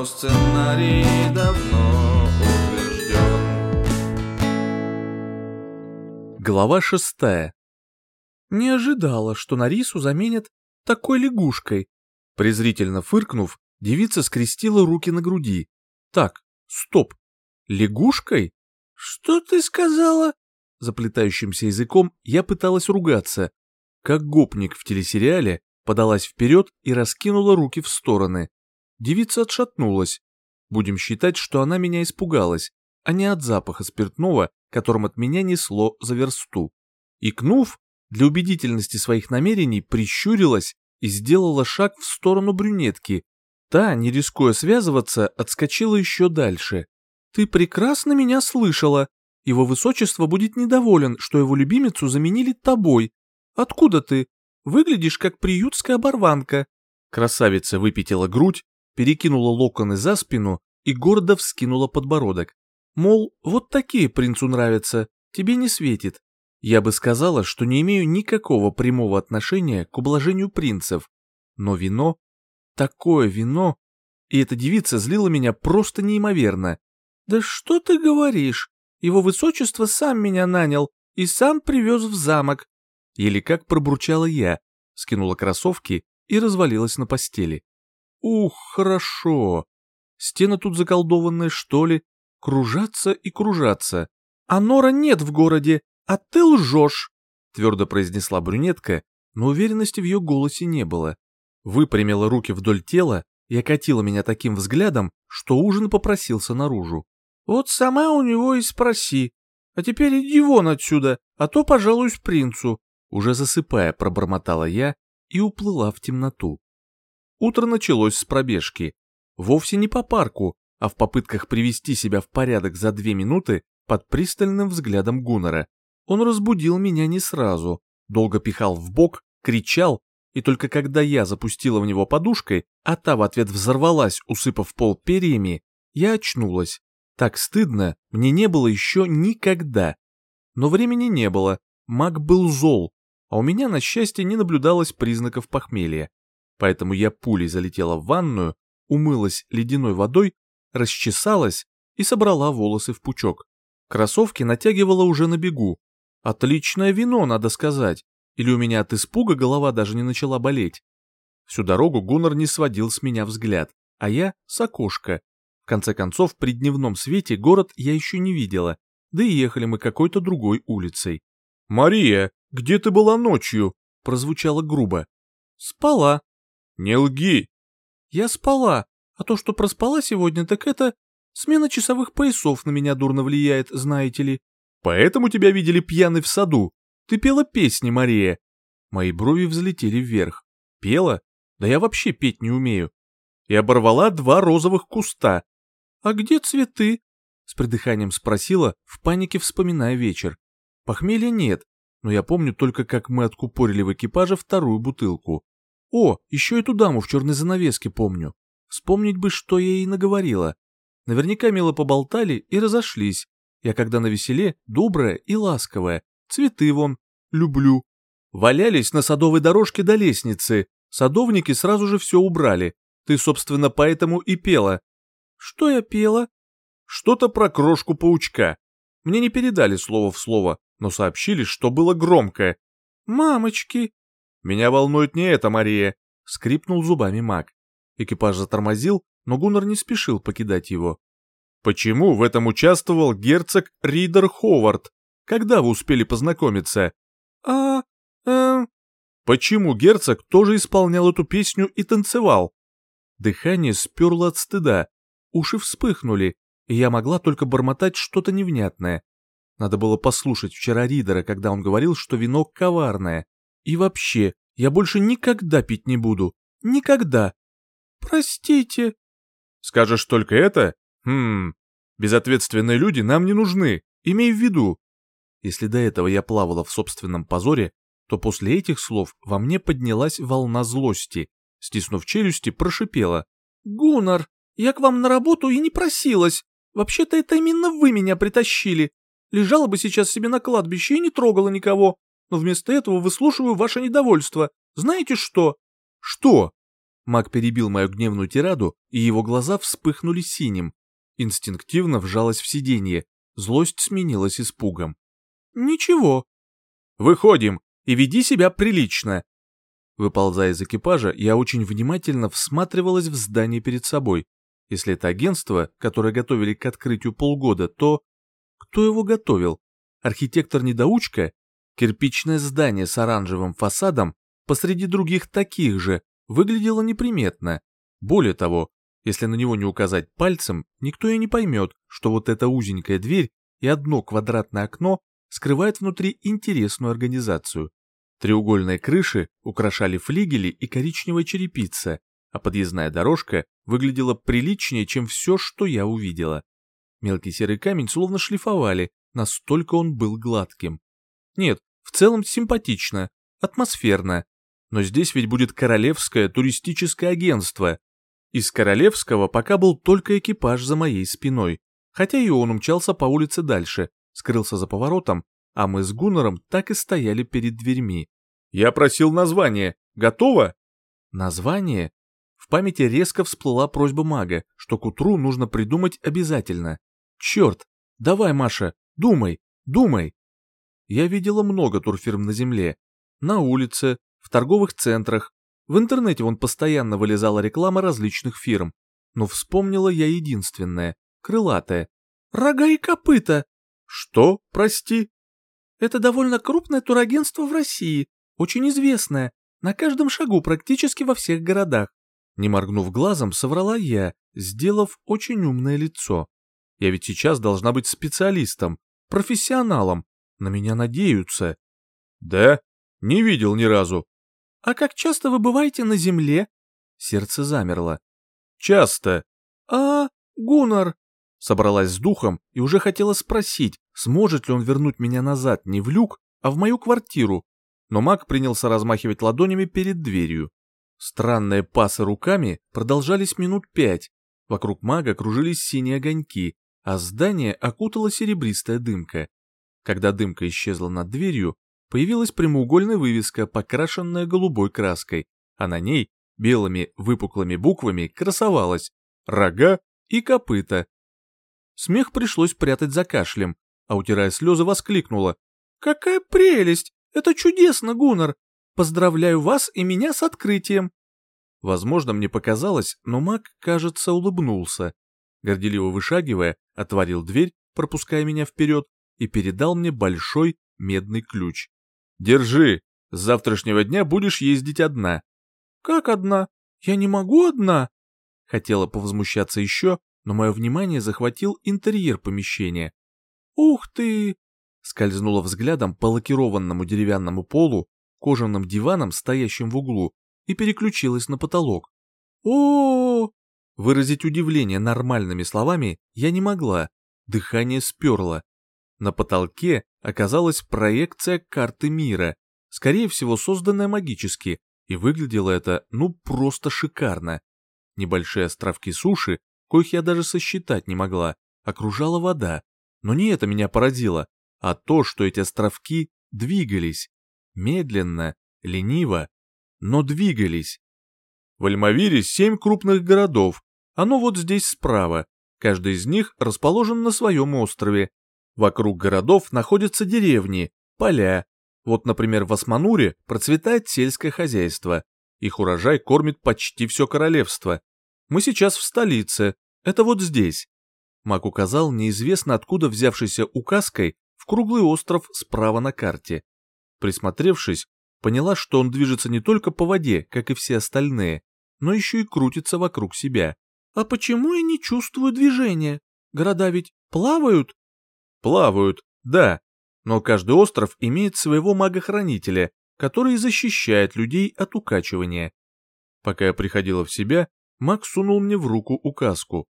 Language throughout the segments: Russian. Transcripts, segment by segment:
но сценарий давно утвержден. Глава шестая. Не ожидала, что Нарису заменят такой лягушкой. Презрительно фыркнув, девица скрестила руки на груди. Так, стоп. Лягушкой? Что ты сказала? Заплетающимся языком я пыталась ругаться, как гопник в телесериале, подалась вперед и раскинула руки в стороны. Девица отшатнулась. Будем считать, что она меня испугалась, а не от запаха спиртного, которым от меня несло за версту. Икнув, для убедительности своих намерений прищурилась и сделала шаг в сторону брюнетки. Та, не рискуя связываться, отскочила еще дальше. «Ты прекрасно меня слышала. Его высочество будет недоволен, что его любимицу заменили тобой, Откуда ты? Выглядишь как приютская оборванка». Красавица выпятила грудь, перекинула локоны за спину и гордо вскинула подбородок. Мол, вот такие принцу нравятся, тебе не светит. Я бы сказала, что не имею никакого прямого отношения к ублажению принцев. Но вино... Такое вино... И эта девица злила меня просто неимоверно. «Да что ты говоришь? Его высочество сам меня нанял и сам привез в замок. Или как пробурчала я, скинула кроссовки и развалилась на постели. Ух, хорошо! Стены тут заколдованные, что ли? Кружаться и кружаться. А Нора нет в городе, а ты лжешь! Твердо произнесла брюнетка, но уверенности в ее голосе не было. Выпрямила руки вдоль тела и окатила меня таким взглядом, что ужин попросился наружу. Вот сама у него и спроси. А теперь иди вон отсюда, а то пожалуюсь принцу уже засыпая, пробормотала я и уплыла в темноту. Утро началось с пробежки. Вовсе не по парку, а в попытках привести себя в порядок за две минуты под пристальным взглядом Гуннера. Он разбудил меня не сразу, долго пихал в бок, кричал, и только когда я запустила в него подушкой, а та в ответ взорвалась, усыпав пол перьями, я очнулась. Так стыдно мне не было еще никогда. Но времени не было, маг был зол, а у меня, на счастье, не наблюдалось признаков похмелья, поэтому я пулей залетела в ванную, умылась ледяной водой, расчесалась и собрала волосы в пучок. Кроссовки натягивала уже на бегу. Отличное вино, надо сказать, или у меня от испуга голова даже не начала болеть. Всю дорогу Гуннар не сводил с меня взгляд, а я — с окошка. В конце концов, при дневном свете город я еще не видела, да и ехали мы какой-то другой улицей. «Мария!» «Где ты была ночью?» — прозвучало грубо. «Спала». «Не лги». «Я спала, а то, что проспала сегодня, так это... Смена часовых поясов на меня дурно влияет, знаете ли». «Поэтому тебя видели пьяной в саду. Ты пела песни, Мария». Мои брови взлетели вверх. «Пела? Да я вообще петь не умею». И оборвала два розовых куста. «А где цветы?» — с придыханием спросила, в панике вспоминая вечер. «Похмелья нет, но я помню только, как мы откупорили в экипаже вторую бутылку. О, еще эту даму в черной занавеске помню. Вспомнить бы, что я ей наговорила. Наверняка мило поболтали и разошлись. Я когда на веселе, добрая и ласковая. Цветы вон. Люблю. Валялись на садовой дорожке до лестницы. Садовники сразу же все убрали. Ты, собственно, поэтому и пела. Что я пела? Что-то про крошку паучка. Мне не передали слово в слово, но сообщили, что было громкое, «Мамочки!» «Меня волнует не это, Мария!» — скрипнул зубами маг. Экипаж затормозил, но Гуннар не спешил покидать его. «Почему в этом участвовал герцог Ридер Ховард? Когда вы успели познакомиться?» «А... эм...» «Почему герцог тоже исполнял эту песню и танцевал?» Дыхание сперло от стыда, уши вспыхнули, и я могла только бормотать что-то невнятное. Надо было послушать вчера Ридера, когда он говорил, что вино коварное. И вообще, я больше никогда пить не буду. Никогда. Простите. Скажешь только это? Хм, безответственные люди нам не нужны, имей в виду. Если до этого я плавала в собственном позоре, то после этих слов во мне поднялась волна злости. Стиснув челюсти, прошипела. «Гуннар, я к вам на работу и не просилась. Вообще-то это именно вы меня притащили лежала бы сейчас себе на кладбище и не трогала никого, но вместо этого выслушиваю ваше недовольство. Знаете что?» «Что?» Маг перебил мою гневную тираду, и его глаза вспыхнули синим. Инстинктивно вжалась в сиденье, злость сменилась испугом. «Ничего». «Выходим и веди себя прилично». Выползая из экипажа, я очень внимательно всматривалась в здание перед собой. Если это агентство, которое готовили к открытию полгода, то... Кто его готовил? Архитектор-недоучка? Кирпичное здание с оранжевым фасадом посреди других таких же выглядело неприметно. Более того, если на него не указать пальцем, никто и не поймет, что вот эта узенькая дверь и одно квадратное окно скрывает внутри интересную организацию. Треугольные крыши украшали флигели и коричневая черепица, а подъездная дорожка выглядела приличнее, чем все, что я увидела. Мелкий серый камень словно шлифовали, настолько он был гладким. Нет, в целом симпатично, атмосферно. Но здесь ведь будет королевское туристическое агентство. Из королевского пока был только экипаж за моей спиной, хотя и он умчался по улице дальше, скрылся за поворотом, а мы с Гуннером так и стояли перед дверьми. «Я просил название. Готово?» «Название?» В памяти резко всплыла просьба мага, что к утру нужно придумать обязательно. Черт! Давай, Маша, думай, думай!» Я видела много турфирм на земле. На улице, в торговых центрах. В интернете вон постоянно вылезала реклама различных фирм. Но вспомнила я единственное, крылатое. «Рога и копыта!» «Что, прости?» «Это довольно крупное турагентство в России, очень известное, на каждом шагу практически во всех городах. Не моргнув глазом, соврала я, сделав очень умное лицо. Я ведь сейчас должна быть специалистом, профессионалом. На меня надеются. Да? Не видел ни разу. А как часто вы бываете на земле? Сердце замерло. Часто. А, Гунар. Собралась с духом и уже хотела спросить, сможет ли он вернуть меня назад не в люк, а в мою квартиру. Но маг принялся размахивать ладонями перед дверью. Странные пасы руками продолжались минут пять. Вокруг мага кружились синие огоньки, а здание окутало серебристая дымка. Когда дымка исчезла над дверью, появилась прямоугольная вывеска, покрашенная голубой краской, а на ней белыми выпуклыми буквами красовалось «Рога и копыта». Смех пришлось прятать за кашлем, а утирая слезы воскликнула «Какая прелесть! Это чудесно, Гуннар! Поздравляю вас и меня с открытием!» Возможно, мне показалось, но маг, кажется, улыбнулся горделиво вышагивая, отворил дверь, пропуская меня вперед, и передал мне большой медный ключ. «Держи, с завтрашнего дня будешь ездить одна». «Как одна? Я не могу одна!» Хотела повозмущаться еще, но мое внимание захватил интерьер помещения. «Ух ты!» Скользнула взглядом по лакированному деревянному полу, кожаным диваном, стоящим в углу, и переключилась на потолок. о, -о, -о Выразить удивление нормальными словами я не могла, дыхание сперло. На потолке оказалась проекция карты мира, скорее всего созданная магически, и выглядело это ну просто шикарно. Небольшие островки суши, коих я даже сосчитать не могла, окружала вода. Но не это меня поразило, а то, что эти островки двигались. Медленно, лениво, но двигались. В Альмавире семь крупных городов, оно вот здесь справа. Каждый из них расположен на своем острове. Вокруг городов находятся деревни, поля. Вот, например, в Османуре процветает сельское хозяйство. Их урожай кормит почти все королевство. Мы сейчас в столице. Это вот здесь. Мак указал неизвестно откуда взявшейся указкой в круглый остров справа на карте. Присмотревшись, поняла, что он движется не только по воде, как и все остальные, но еще и крутится вокруг себя. А почему я не чувствую движения? Города ведь плавают?» «Плавают, да. Но каждый остров имеет своего магохранителя, который защищает людей от укачивания. Пока я приходила в себя, маг сунул мне в руку указку.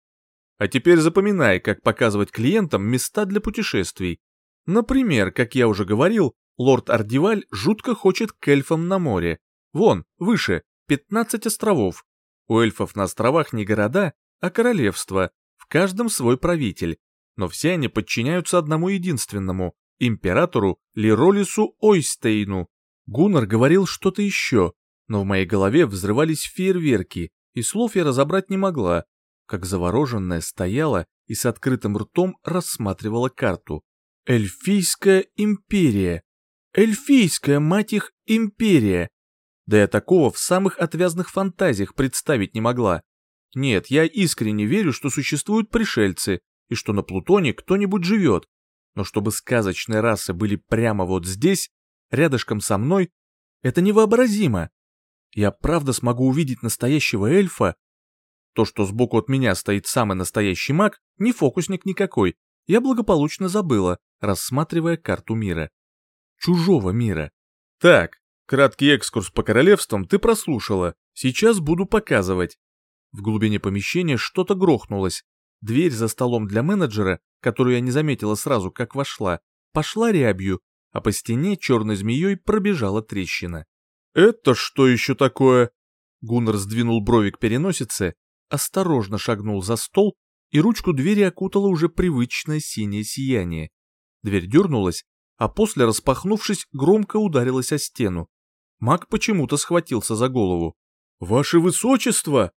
А теперь запоминай, как показывать клиентам места для путешествий. Например, как я уже говорил, лорд Ардиваль жутко хочет к эльфам на море. Вон, выше, 15 островов, у эльфов на островах не города, а королевства, в каждом свой правитель. Но все они подчиняются одному единственному – императору Леролису Ойстейну. Гуннар говорил что-то еще, но в моей голове взрывались фейерверки, и слов я разобрать не могла, как завороженная стояла и с открытым ртом рассматривала карту. Эльфийская империя! Эльфийская, мать их, империя! Да я такого в самых отвязных фантазиях представить не могла. Нет, я искренне верю, что существуют пришельцы, и что на Плутоне кто-нибудь живет. Но чтобы сказочные расы были прямо вот здесь, рядышком со мной, это невообразимо. Я правда смогу увидеть настоящего эльфа? То, что сбоку от меня стоит самый настоящий маг, не фокусник никакой, я благополучно забыла, рассматривая карту мира. Чужого мира. Так, Краткий экскурс по королевствам ты прослушала. Сейчас буду показывать. В глубине помещения что-то грохнулось. Дверь за столом для менеджера, которую я не заметила сразу, как вошла, пошла рябью, а по стене черной змеей пробежала трещина. «Это что еще такое?» Гуннер сдвинул брови к переносице, осторожно шагнул за стол, и ручку двери окутало уже привычное синее сияние. Дверь дернулась, а после, распахнувшись, громко ударилась о стену. Маг почему-то схватился за голову. «Ваше высочество!»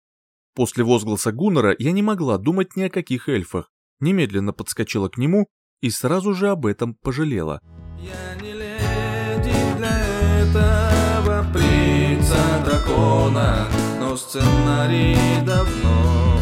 После возгласа Гуннера я не могла думать ни о каких эльфах. Немедленно подскочила к нему и сразу же об этом пожалела. «Я не леди для этого принца дракона, но сценарий давно